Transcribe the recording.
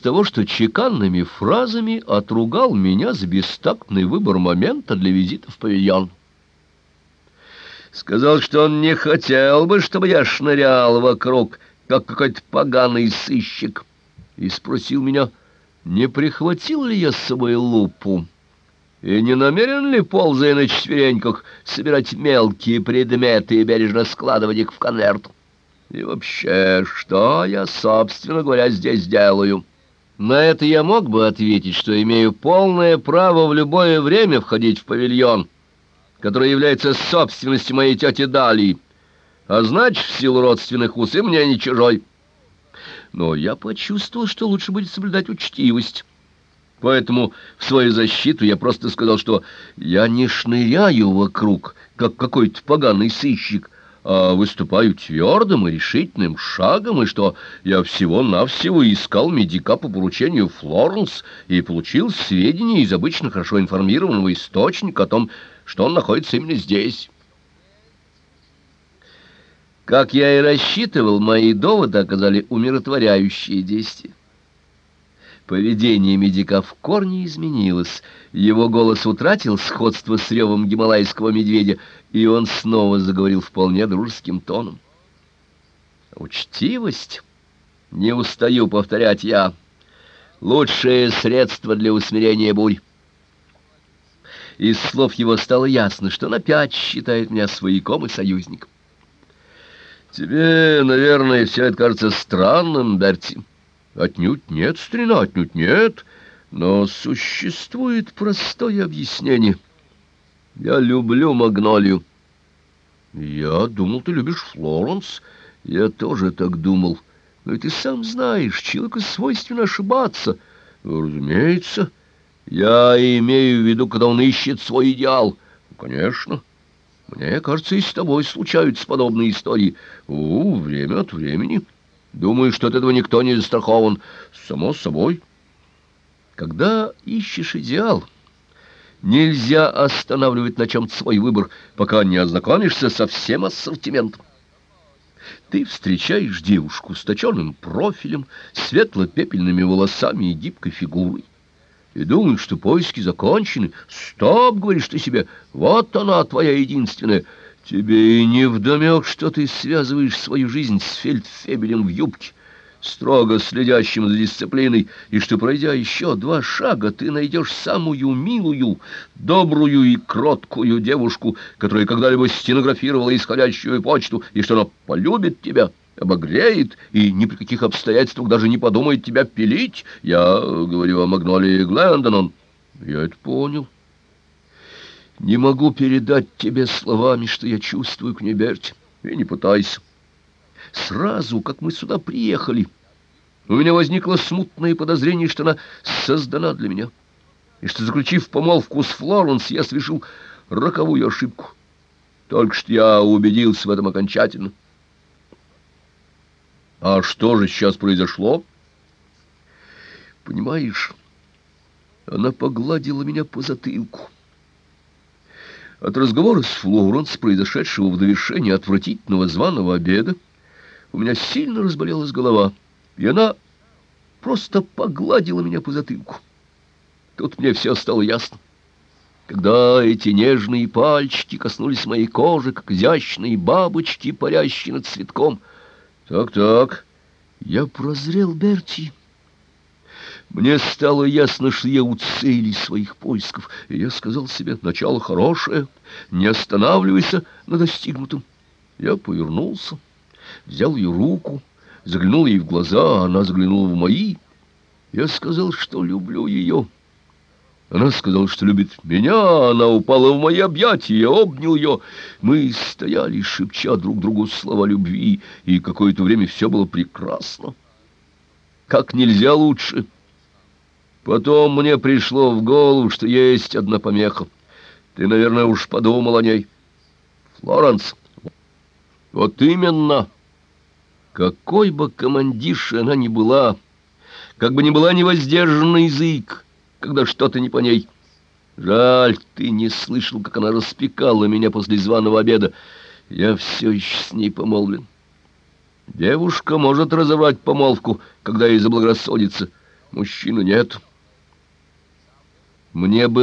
с того, что чеканными фразами отругал меня за бестактный выбор момента для визита в павильон. Сказал, что он не хотел бы, чтобы я шнырял вокруг, как какой-то поганый сыщик, и спросил меня, не прихватил ли я с собой лупу, и не намерен ли, ползая на четвереньках, собирать мелкие предметы и бережно складывать их в конверт. И вообще, что я, собственно говоря, здесь делаю? На это я мог бы ответить, что имею полное право в любое время входить в павильон, который является собственностью моей тети Далии, а значит, в силу родственных уз и мне не чужой. Но я почувствовал, что лучше будет соблюдать учтивость. Поэтому в свою защиту я просто сказал, что я не шныряю вокруг, как какой-то поганый сыщик, выступаю твердым и решительным шагом, и что я всего-навсего искал медика по поручению Флоренс и получил сведения из обычно хорошо информированного источника о том, что он находится именно здесь. Как я и рассчитывал, мои доводы оказали умиротворяющие действия. Поведение медика в корне изменилось. Его голос утратил сходство с ревом гималайского медведя, и он снова заговорил вполне дружеским тоном. «Учтивость? Не устаю повторять я. Лучшее средство для усмирения бурь». Из слов его стало ясно, что он опять считает меня свояком и союзником. «Тебе, наверное, все это кажется странным, Берти». Отнюдь нет, старина, отнюдь нет, но существует простое объяснение. Я люблю магнолию. Я думал, ты любишь Флоренс. Я тоже так думал. Но ты сам знаешь, человеку свойственно ошибаться. Разумеется, я имею в виду, когда он ищет свой идеал. Конечно. Мне кажется, и с тобой случаются подобные истории. У, время от времени... Думаю, что от этого никто не застрахован. Само собой. Когда ищешь идеал, нельзя останавливать на чем-то свой выбор, пока не ознакомишься со всем ассортиментом. Ты встречаешь девушку с точенным профилем, светло-пепельными волосами и гибкой фигурой. И думаешь, что поиски закончены. Стоп, говоришь ты себе, вот она, твоя единственная — Тебе и не вдомек, что ты связываешь свою жизнь с фельдфебелем в юбке, строго следящим за дисциплиной, и что, пройдя еще два шага, ты найдешь самую милую, добрую и кроткую девушку, которая когда-либо стенографировала исходящую почту, и что она полюбит тебя, обогреет и ни при каких обстоятельствах даже не подумает тебя пилить. Я говорю о Магнолии Глендонон. Я это понял. Не могу передать тебе словами, что я чувствую к ней, и не пытайся. Сразу, как мы сюда приехали, у меня возникло смутное подозрение, что она создана для меня, и что, заключив помолвку с Флоренс, я совершил роковую ошибку. Только что я убедился в этом окончательно. А что же сейчас произошло? Понимаешь, она погладила меня по затылку. От разговора с Флоренс, произошедшего в довершении отвратительного званого обеда, у меня сильно разболелась голова, и она просто погладила меня по затылку. Тут мне все стало ясно. Когда эти нежные пальчики коснулись моей кожи, как изящные бабочки, парящие над цветком. Так-так, я прозрел Берти. Мне стало ясно, что я у цели своих поисков, и я сказал себе, начало хорошее, не останавливайся на достигнутом. Я повернулся, взял ее руку, заглянул ей в глаза, она заглянула в мои. Я сказал, что люблю ее. Она сказала, что любит меня, она упала в мои объятия, я обнял ее. Мы стояли, шепча друг другу слова любви, и какое-то время все было прекрасно. Как нельзя лучше — Потом мне пришло в голову, что есть одна помеха. Ты, наверное, уж подумал о ней. Флоренс. Вот именно. Какой бы командиршей она ни была, как бы ни была невоздержанный язык, когда что-то не по ней. Жаль, ты не слышал, как она распекала меня после званого обеда. Я все еще с ней помолвлен. Девушка может разорвать помолвку, когда ей заблагорассудится, — Мужчины нет. Мне было